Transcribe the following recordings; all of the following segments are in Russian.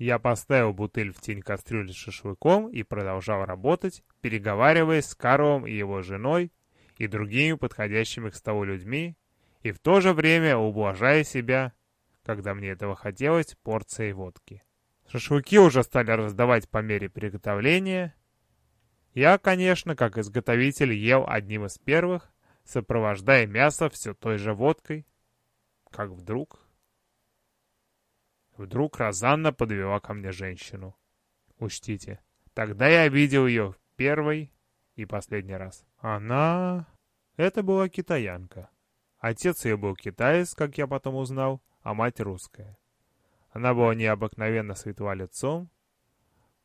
Я поставил бутыль в тень кастрюли с шашлыком и продолжал работать, переговариваясь с Карлом и его женой и другими подходящими к столу людьми, и в то же время ублажая себя, когда мне этого хотелось, порцией водки. Шашлыки уже стали раздавать по мере приготовления. Я, конечно, как изготовитель, ел одним из первых, сопровождая мясо все той же водкой, как вдруг... Вдруг Розанна подвела ко мне женщину. Учтите, тогда я видел ее в первый и последний раз. Она... Это была китаянка. Отец ее был китаец, как я потом узнал, а мать русская. Она была необыкновенно светла лицом.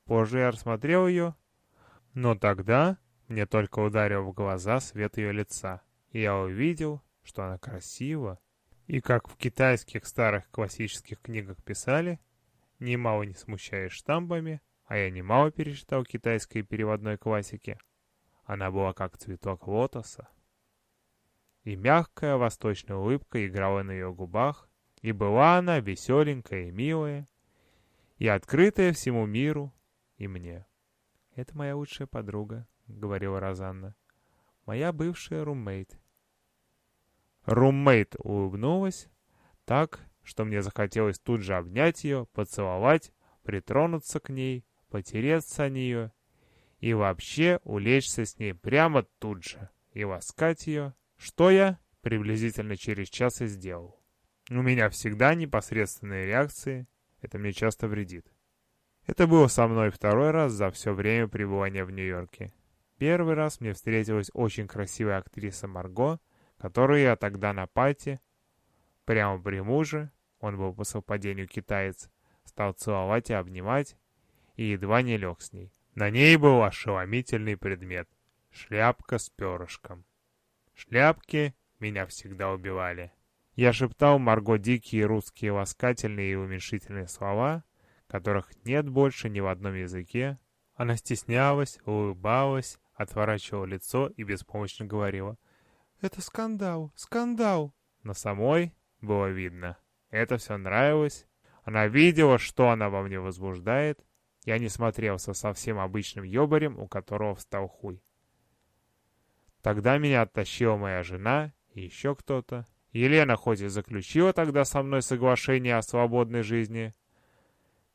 Позже я рассмотрел ее, но тогда мне только ударил в глаза свет ее лица, и я увидел, что она красива, и как в китайских старых классических книгах писали, немало не смущаясь штампами, а я немало перечитал китайской переводной классики, она была как цветок лотоса. И мягкая восточная улыбка играла на ее губах, и была она веселенькая и милая, и открытая всему миру и мне. «Это моя лучшая подруга», — говорила Розанна. «Моя бывшая руммейт». Руммейт улыбнулась так, что мне захотелось тут же обнять ее, поцеловать, притронуться к ней, потереться о нее и вообще улечься с ней прямо тут же и ласкать ее, что я приблизительно через час и сделал. У меня всегда непосредственные реакции, это мне часто вредит. Это было со мной второй раз за все время пребывания в Нью-Йорке. Первый раз мне встретилась очень красивая актриса Марго, которую я тогда на пати, прямо при муже, он был по совпадению китаец, стал целовать и обнимать, и едва не лег с ней. На ней был ошеломительный предмет — шляпка с перышком. Шляпки меня всегда убивали. Я шептал Марго дикие русские ласкательные и уменьшительные слова, которых нет больше ни в одном языке. Она стеснялась, улыбалась, отворачивала лицо и беспомощно говорила «Это скандал, скандал!» На самой было видно. Это все нравилось. Она видела, что она во мне возбуждает. Я не смотрелся совсем обычным ёбарем, у которого встал хуй. Тогда меня оттащила моя жена и еще кто-то. Елена хоть и заключила тогда со мной соглашение о свободной жизни,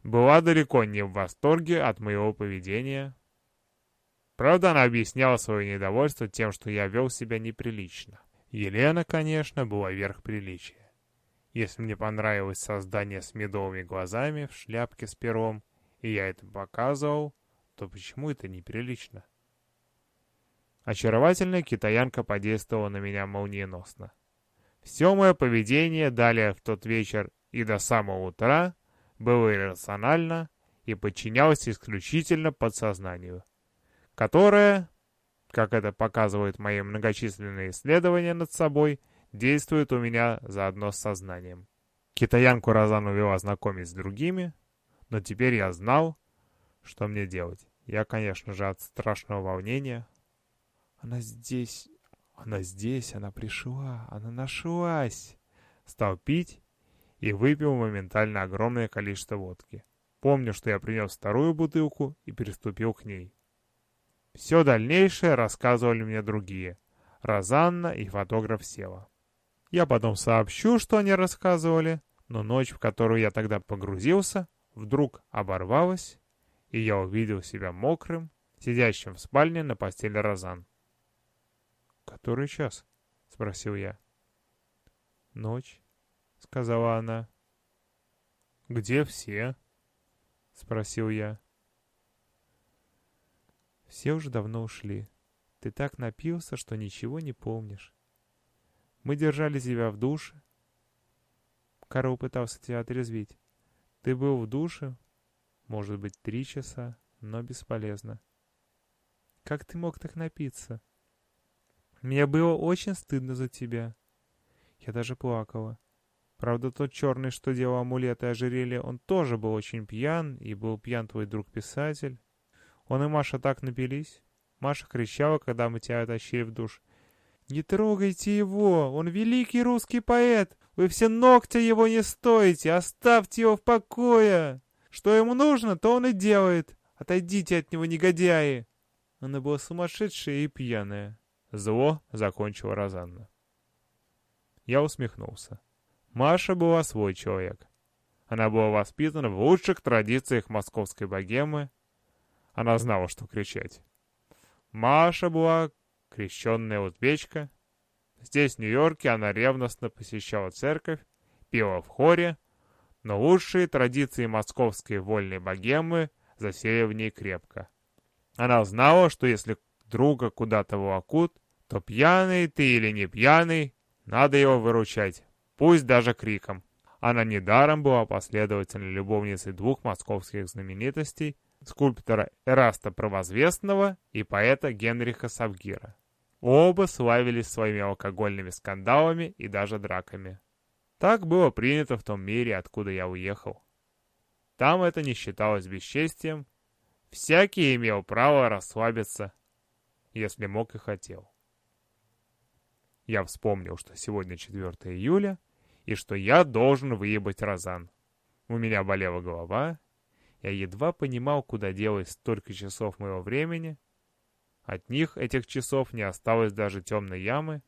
была далеко не в восторге от моего поведения. Правда, она объясняла свое недовольство тем, что я вел себя неприлично. Елена, конечно, была верх приличия. Если мне понравилось создание с медовыми глазами в шляпке с пером, и я это показывал, то почему это неприлично? Очаровательная китаянка подействовала на меня молниеносно. Все мое поведение далее в тот вечер и до самого утра было иррационально и подчинялось исключительно подсознанию, которое, как это показывают мои многочисленные исследования над собой, действует у меня заодно с сознанием. Китаянку Розан увела знакомить с другими, но теперь я знал, что мне делать. Я, конечно же, от страшного волнения. Она здесь, она здесь, она пришла, она нашлась. Стал пить и выпил моментально огромное количество водки. Помню, что я принес вторую бутылку и приступил к ней. Все дальнейшее рассказывали мне другие. Розанна и фотограф Сева. Я потом сообщу, что они рассказывали, но ночь, в которую я тогда погрузился, вдруг оборвалась, и я увидел себя мокрым, сидящим в спальне на постели Розан. «Который час?» — спросил я. «Ночь», — сказала она. «Где все?» — спросил я. «Все уже давно ушли. Ты так напился, что ничего не помнишь. Мы держали тебя в душе». Карл пытался тебя отрезвить. Ты был в душе, может быть, три часа, но бесполезно. Как ты мог так напиться? Мне было очень стыдно за тебя. Я даже плакала. Правда, тот черный, что делал амулеты и ожерелье, он тоже был очень пьян, и был пьян твой друг-писатель. Он и Маша так напились. Маша кричала, когда мы тебя тащили в душ. «Не трогайте его! Он великий русский поэт! Вы все ногти его не стоите! Оставьте его в покое!» Что ему нужно, то он и делает. Отойдите от него, негодяи!» Она была сумасшедшая и пьяная. Зло закончила Розанна. Я усмехнулся. Маша была свой человек. Она была воспитана в лучших традициях московской богемы. Она знала, что кричать. Маша была крещенная узбечка. Здесь, в Нью-Йорке, она ревностно посещала церковь, пела в хоре, но лучшие традиции московской вольной богемы засели в ней крепко. Она знала, что если друга куда-то волокут, то пьяный ты или не пьяный, надо его выручать, пусть даже криком. Она недаром была последовательной любовницей двух московских знаменитостей, скульптора Эраста Провозвестного и поэта Генриха Савгира. Оба славились своими алкогольными скандалами и даже драками. Так было принято в том мире, откуда я уехал. Там это не считалось бесчестием, Всякий имел право расслабиться, если мог и хотел. Я вспомнил, что сегодня 4 июля, и что я должен выебать Розан. У меня болела голова, я едва понимал, куда делать столько часов моего времени. От них, этих часов, не осталось даже темной ямы.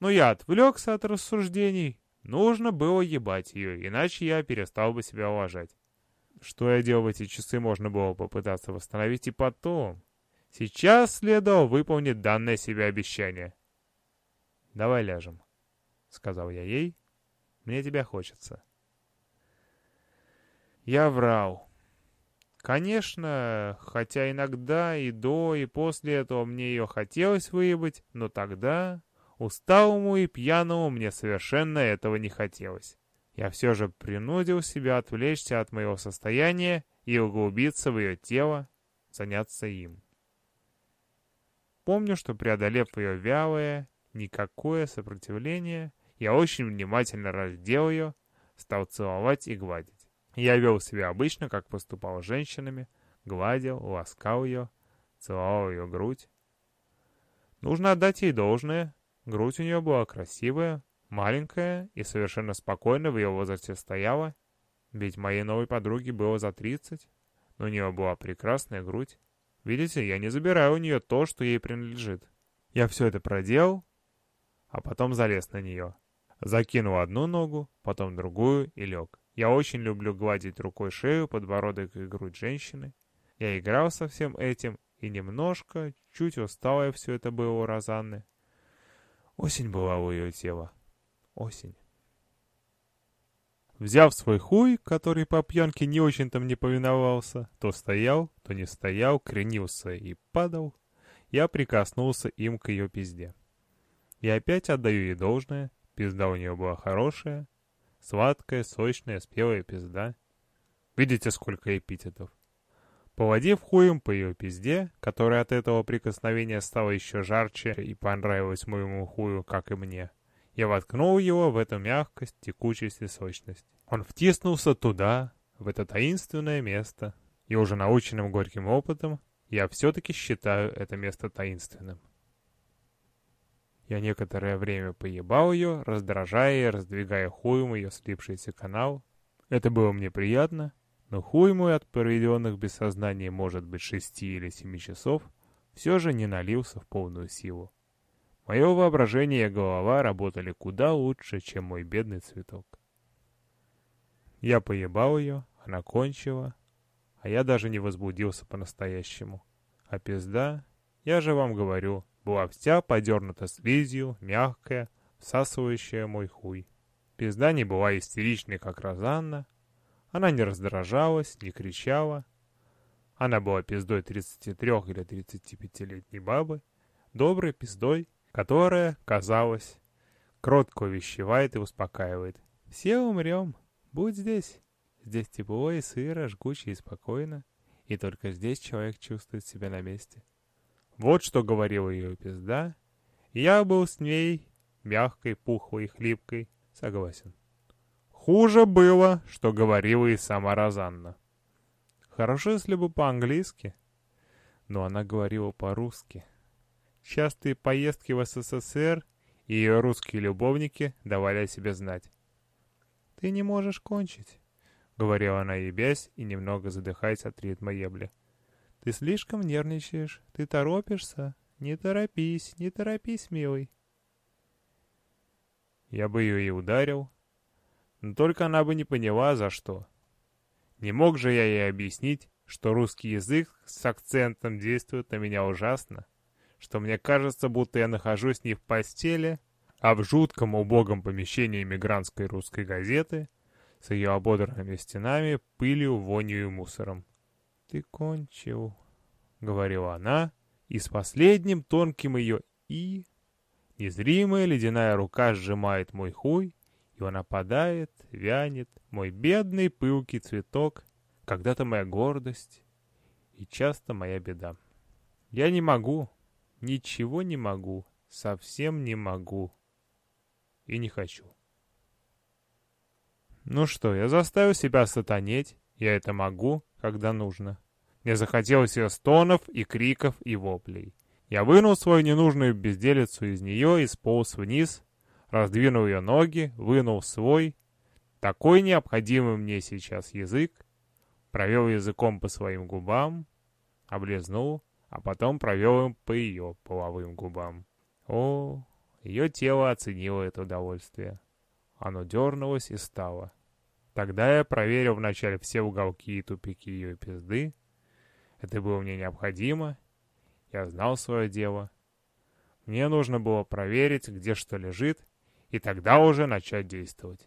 Но я отвлекся от рассуждений. Нужно было ебать ее, иначе я перестал бы себя уважать. Что я делал в эти часы, можно было попытаться восстановить и потом. Сейчас следовало выполнить данное себе обещание. «Давай ляжем», — сказал я ей. «Мне тебя хочется». Я врал. Конечно, хотя иногда и до, и после этого мне ее хотелось выебать, но тогда, усталому и пьяному, мне совершенно этого не хотелось я все же принудил себя отвлечься от моего состояния и углубиться в ее тело, заняться им. Помню, что преодолев ее вялое, никакое сопротивление, я очень внимательно раздел ее, стал целовать и гладить. Я вел себя обычно, как поступал с женщинами, гладил, ласкал ее, целовал ее грудь. Нужно отдать ей должное, грудь у нее была красивая, Маленькая и совершенно спокойно в ее возрасте стояла, ведь моей новой подруге было за 30, но у нее была прекрасная грудь. Видите, я не забираю у нее то, что ей принадлежит. Я все это проделал, а потом залез на нее. Закинул одну ногу, потом другую и лег. Я очень люблю гладить рукой шею, подбородок и грудь женщины. Я играл со всем этим, и немножко, чуть усталое все это было у Розанны. Осень была у ее тела осень. Взяв свой хуй, который по пьянке не очень-то мне повиновался, то стоял, то не стоял, кренился и падал, я прикоснулся им к ее пизде. И опять отдаю ей должное, пизда у нее была хорошая, сладкая, сочная, спелая пизда. Видите, сколько эпитетов. Поводив хуем по ее пизде, которая от этого прикосновения стала еще жарче и понравилась моему хую, как и мне, я воткнул его в эту мягкость, текучесть и сочность. Он втиснулся туда, в это таинственное место, и уже наученным горьким опытом я все-таки считаю это место таинственным. Я некоторое время поебал ее, раздражая и раздвигая хуем ее слипшийся канал. Это было мне приятно, но хуй мой от проведенных без сознания, может быть, шести или семи часов, все же не налился в полную силу. Мое воображение и голова работали куда лучше, чем мой бедный цветок. Я поебал ее, она кончила, а я даже не возбудился по-настоящему. А пизда, я же вам говорю, была вся подернута слизью, мягкая, всасывающая мой хуй. Пизда не была истеричной, как Розанна. Она не раздражалась, не кричала. Она была пиздой 33 или 35-летней бабы, доброй пиздой, которая, казалось, кротко увещевает и успокаивает. «Все умрем. Будь здесь. Здесь тепло и сыро, жгуче и спокойно. И только здесь человек чувствует себя на месте». Вот что говорила ее пизда. Я был с ней, мягкой, пухлой и хлипкой, согласен. Хуже было, что говорила и сама Розанна. Хорошо, если бы по-английски, но она говорила по-русски. Частые поездки в СССР и ее русские любовники давали о себе знать. «Ты не можешь кончить. — говорила она, ебясь и немного задыхаясь от ритма ебли. «Ты слишком нервничаешь, ты торопишься. Не торопись, не торопись, милый». Я бы ее и ударил, но только она бы не поняла, за что. Не мог же я ей объяснить, что русский язык с акцентом действует на меня ужасно, что мне кажется, будто я нахожусь не в постели, а в жутком убогом помещении мигрантской русской газеты с ее ободранными стенами, пылью, вонью и мусором. «Ты кончил», — говорила она, и с последним тонким ее «и» незримая ледяная рука сжимает мой хуй, и он опадает, вянет, мой бедный пылкий цветок, когда-то моя гордость и часто моя беда. Я не могу, ничего не могу, совсем не могу и не хочу. Ну что, я заставил себя сатанеть, я это могу, когда нужно. Мне захотелось ее стонов и криков и воплей. Я вынул свою ненужную безделицу из нее и сполз вниз, раздвинул ее ноги, вынул свой, такой необходимый мне сейчас язык, провел языком по своим губам, облизнул, а потом провел им по ее половым губам. О, ее тело оценило это удовольствие. Оно дернулось и стало. Тогда я проверил вначале все уголки и тупики ее пизды. Это было мне необходимо. Я знал свое дело. Мне нужно было проверить, где что лежит, и тогда уже начать действовать.